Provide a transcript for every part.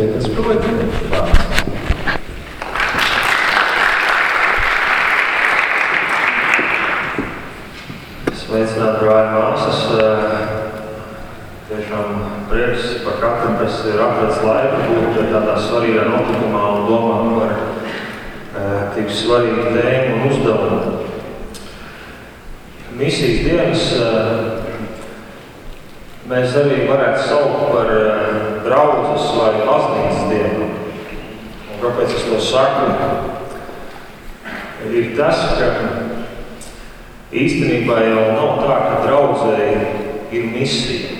Pēters Broļķis. Sveicināt, brāļi, māsas. Tiešām prieks par katru, kas ir atradis laiku būt tādā svarīgā notikumā un domāt par eh, tik svarīgu tēmu un uzdevumu. Misijas dienas eh, mēs arī varētu saukt par eh, draudzes vai baznīcas dienu. Un kāpēc es to saku? Ir tas, ka Īstenībā jau nav tā, ka draudzēji ir misija.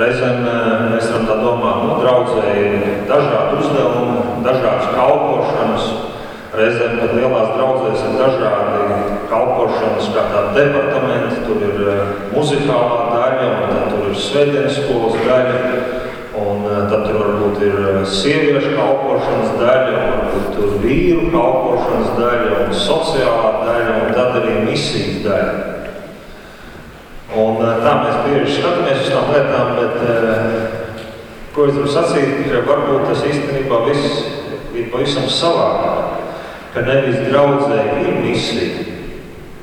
Reizēm eh, mēs varam tā domāt, nu, draudzēji ir dažādi uzdevumi, dažādas kalpošanas. Reizēm pat lielās draudzēs ir dažādi kalpošanas, kā tādi departamenti. Tur ir eh, muzikālā daļa, un tad tur ir svētdienas skolas daļa. Un eh, tad tur varbūt ir eh, sieviešu kalpošanas daļa, varbūt tur vīru kalpošanas daļa, un sociālā daļa, un tad arī misijas daļa. Un eh, tā mēs bieži skatāmies uz tām lietām, bet ko es gribu sacīt, varbūt tas īstenībā viss ir pavisam savādāk. Ka nevis draudzē ir misija,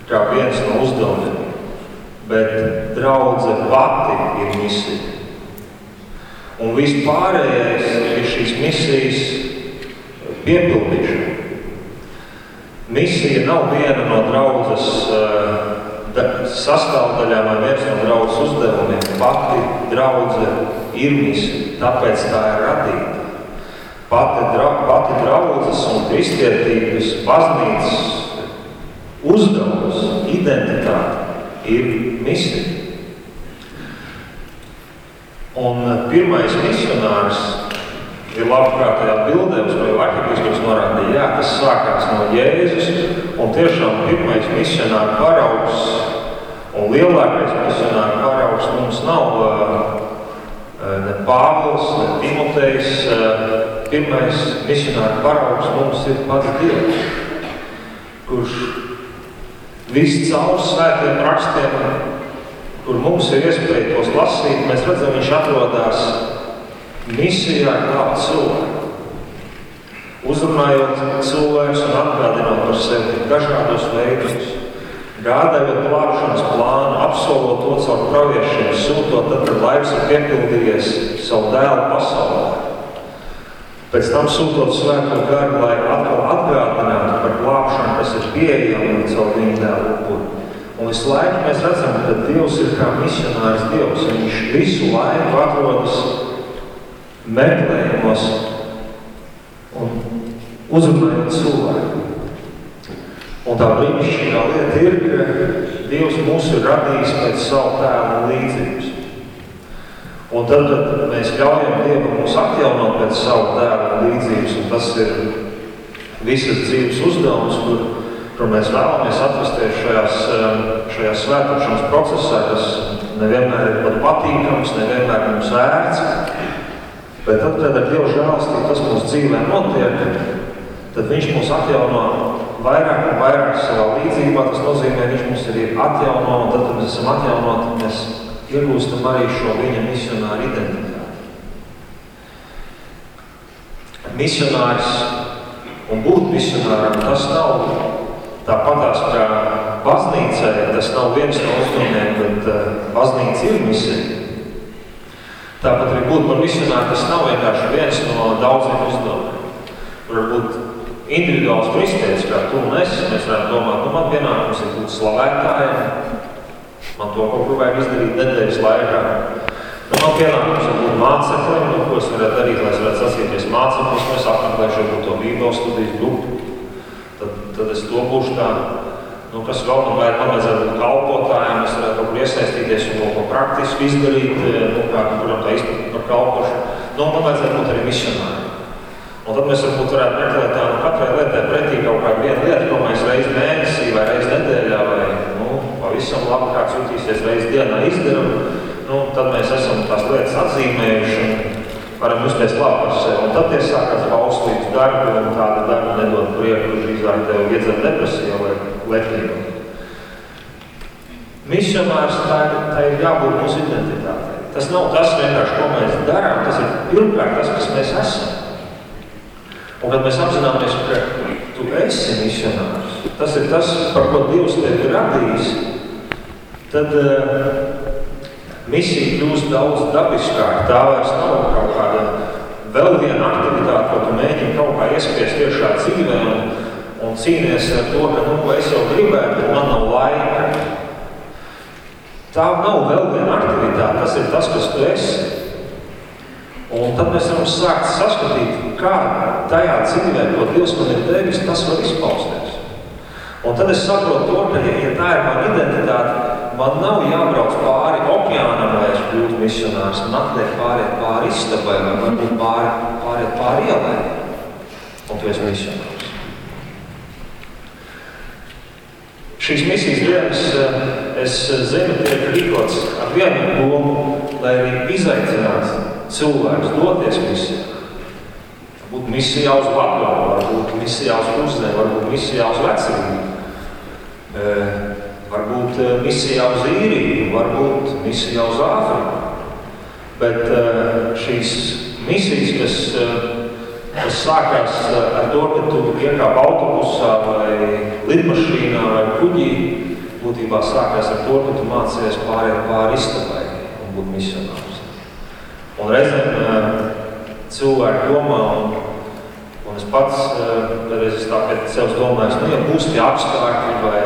kā viens no uzdevumiem, bet draudze pati ir misija. Un viss pārējais ir šīs misijas piepildīšana. Misija nav viena no draudzes uh, sastāvdaļām vai viens no draudzes uzdevumiem. Pati draudze ir misija, tāpēc tā ir radīta. Pati, dra, pati draudzes un kristietības baznīcas uzdevums, identitāte ir misija. Un eh, pirmais misionārs ir labprātajā bildē, uz ko arhibīskaps norādīja, jā, tas sākās no Jēzus, un tiešām pirmais misionāra paraugs un lielākais misionāra paraugs mums nav uh, ne Pāvils, ne Timotejs. Pirmais misionāra paraugs mums ir pats Dievs, kurš viss caur svētiem rakstiem kur mums ir iespēja tos lasīt, mēs redzam, viņš atrodas misijā glābt cilvēku. Uzrunājot cilvēkus un atgādinot par sevi dažādos veidos, gādājot glābšanas plānu, apsolot to caur praviešiem, sūtot tad, kad laiks ir piepildījies savu dēlu pasaulē. Pēc tam sūtot svēto garu, lai atkal atgādinātu par glābšanu, kas ir pieejama caur viņa dēlu upuri. Un visu laiku mēs redzam, ka Dievs ir kā misionārs Dievs. Viņš visu laiku atrodas meklējumos un uzrunājot cilvēku. Un tā brīnišķīgā lieta ir, ka Dievs mūs ir radījis pēc savu tēlu līdzības. Un tad, kad mēs ļaujam Dievam mūs atjaunot pēc savu tēlu līdzības, un tas ir visas dzīves uzdevums, kur kur mēs vēlamies atrasties šajās, um, šajā svētošanas procesā, kas nevienmēr ir pat patīkams, nevienmēr mums ērts. Bet tad, kad ar Dievu žēlastību tas mūsu dzīvē notiek, tad Viņš mūs atjauno vairāk un vairāk savā līdzībā. Tas nozīmē, ka Viņš mums ir atjauno, un tad, kad mēs esam atjaunoti, mēs iegūstam arī šo Viņa misionāru identitāti. Misionārs un būt misionāram tas nav Tāpatās kā baznīcai, tas nav viens no uzdevumiem, bet uh, baznīca ir misija. Tāpat arī būt par misionāru, tas nav vienkārši viens no daudziem uzdevumiem. Varbūt individuāls kristietis, kā tu un es, mēs varam domāt, nu man pienākums ir būt slavētājiem, man to kaut ko vajag izdarīt nedēļas laikā. Nu, man pienākums ir būt māceklim, nu, ko es varētu darīt, lai es varētu sasīties māceklis, mēs apmeklēšu to bībeles studijas grupu tad es to būšu tā, nu, kas vēl man vajag, man vajadzētu būt kalpotājiem, es varētu kaut kur iesaistīties un kaut ko praktiski izdarīt, eh, nu, kā kuram tā izpratni par kalpošanu. Nu, man vajadzētu būt arī misionāri. Un tad mēs varbūt varētu meklēt tādu katrai lietai pretī kaut kādu vienu lietu, ko mēs reizi mēnesī vai reizi nedēļā vai, nu, pavisam labi kāds jutīsies reizi dienā izdaram. Nu, tad mēs esam tās lietas atzīmējuši varam justies labi par sevi. Un tad tie sākās bauslības darbi, un tāda darba nedod prieku, drīzāk tev iedzem depresiju vai lepnību. Misionārs tā, tā ir jābūt mūsu identitātei. tas nav tas vienkārši, ko mēs darām, tas ir pirmkārt tas, kas mēs esam. Un kad mēs apzināmies, ka tu esi misionārs, tas ir tas, par ko Dievs tevi ir radījis, tad uh, misija kļūst daudz dabiskāka. Tā vairs nav kaut kāda vēl viena aktivitāte, ko tu mēģini kaut kā iespiest iekšā dzīvē un, un cīnies ar to, ka nu, es jau gribētu, bet man nav laika. Tā nav vēl viena aktivitāte, tas ir tas, kas tu esi. Un tad mēs varam sākt saskatīt, kā tajā dzīvē, ko Dievs man ir devis, tas var izpausties. Un tad es saprotu to, ka, ja tā ir mana identitāte, man nav jābrauc pāri okeānam, es būtu misionārs. Man atliek pāriet pāri istabai, vai varbūt pāri, pāriet pāri ielai. Un tu esi misionārs. Šīs misijas dienas, eh, es zinu, tiek rīkots ar vienu domu, lai arī izaicinātu cilvēkus doties misijā. Varbūt misijā uz Latviju, varbūt misijā uz Kuznē, varbūt misijā uz Vecrīgu. Eh, varbūt eh, misijā uz īriju, varbūt misijā uz Āfriku. Bet šīs misijas, kas Tas sākās eh, ar to, ka tu iekāp autobusā vai lidmašīnā vai kuģī. Būtībā sākās ar to, ka tu mācījies pāriet pāri istabai un būt misionārs. Un reizēm eh, cilvēki domā, un, un es pats, eh, es tā pēc sevis domāju, nu, ja būs tie apstākļi vai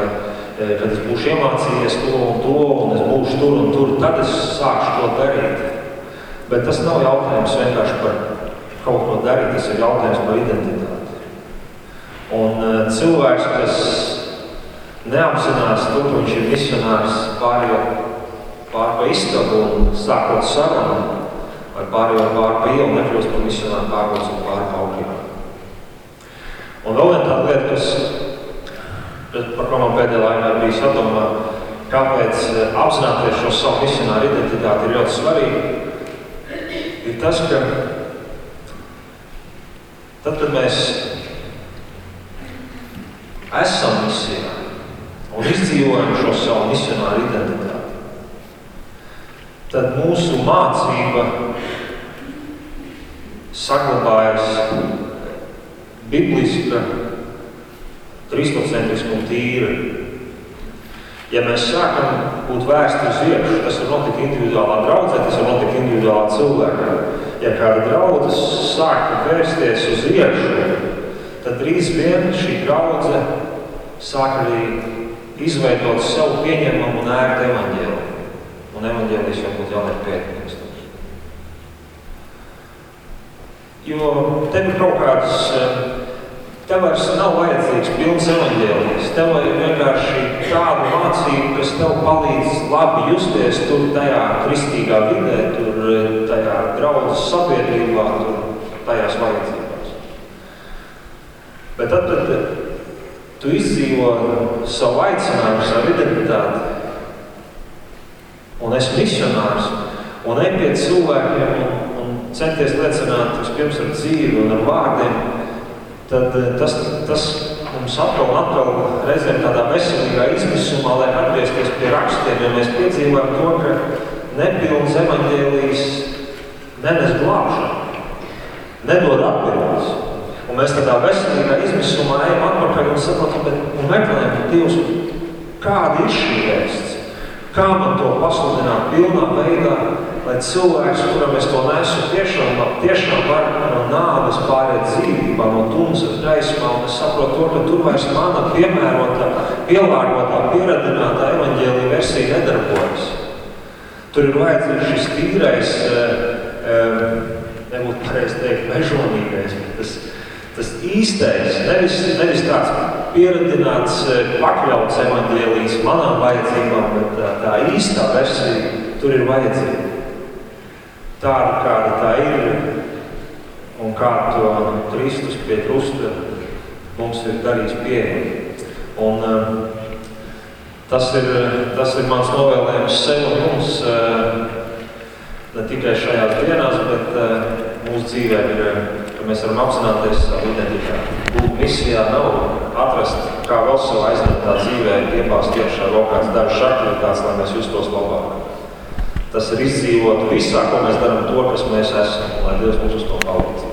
kad es būšu iemācījies to un to, un es būšu tur un tur, tad es sākšu to darīt. Bet tas nav jautājums vienkārši par kaut ko darīt, tas ir jautājums par identitāti. Un uh, cilvēks, kas neapzinās to, ka viņš ir misionārs pārējot pār pa istabu un sākot sarunu, vai pārējot pār pa ielu, nekļūst par misionāru pārbaudas un pār pa augiem. Un vēl viena tāda lieta, kas, par ko man pēdējā laikā bija sadomā, kāpēc eh, apzināties šo savu misionāru identitāti ir ļoti svarīgi, ir tas, ka Tad, kad mēs esam misijā un izdzīvojam šo savu misionāru identitāti, tad mūsu mācība saglabājas bibliska, kristocentriska un tīra. Ja mēs sākam būt vērsti uz iekšu, tas var notikt individuālā draudzē, tas var notikt individuālā cilvēkā ja kāda draudzes sāk vērsties uz iekšu, tad drīz vien šī draudze sāk arī izveidot savu pieņemamu un ērtu evaņģēliju. Un evaņģēlijs jau būtu jāliek pētnieks. Jo te ir kaut kādas Tev vairs nav vajadzīgs pilns evaņģēlijs. Tev ir vienkārši tāda mācība, kas tev palīdz labi justies tur tajā kristīgā vidē, tur tajā draudzes sabiedrībā, tur tajās vajadzībās. Bet tad, kad tu izdzīvo savu aicinājumu, savu identitāti, un esi misionārs, un ej pie cilvēkiem un, un centies liecināt vispirms ar dzīvi un ar vārdiem, tad eh, tas, tas mums atkal un atkal reizēm tādā veselīgā izmisumā, lai atgriezties pie rakstiem, jo mēs piedzīvojam to, ka nepilns evaņģēlijs nenes glābšanu, nedod atbildes. Un mēs tādā veselīgā izmisumā ejam atpakaļ un saprotam, bet un meklējam Dievs, kāda ir šī vēsts, kā man to pasludināt pilnā veidā, lai cilvēks, kuram es to nesu, tiešām, tiešām var no nāves pāriet dzīvībā, no tumsas gaismā, un es saprotu to, ka tur vairs mana piemērotā, pielāgotā, pieradinātā evaņģēlija versija nedarbojas. Tur ir vajadzīgs šis tīrais, eh, eh, nebūtu pareizi teikt, mežonīgais, bet tas, tas īstais, nevis, nevis tāds pieradināts, eh, pakļauts evaņģēlijas manām vajadzībām, bet tā, tā īstā versija tur ir vajadzīga tāda, kāda tā ir, un kā to Kristus pie krusta mums ir darījis pieejami. Un uh, tas ir, tas ir mans novēlējums sev un mums, uh, ne tikai šajās dienās, bet uh, mūsu dzīvē ir, ka mēs varam apzināties savu identitāti. Būt misijā nav atrast, kā vēl savu aizņemtā dzīvē iepāst iekšā kaut kāds dažs aktivitātes, lai mēs justos labāk. Tas ir izdzīvot visā, ko mēs darām, to, kas mēs esam, lai Dievs mūs uz to palīdz.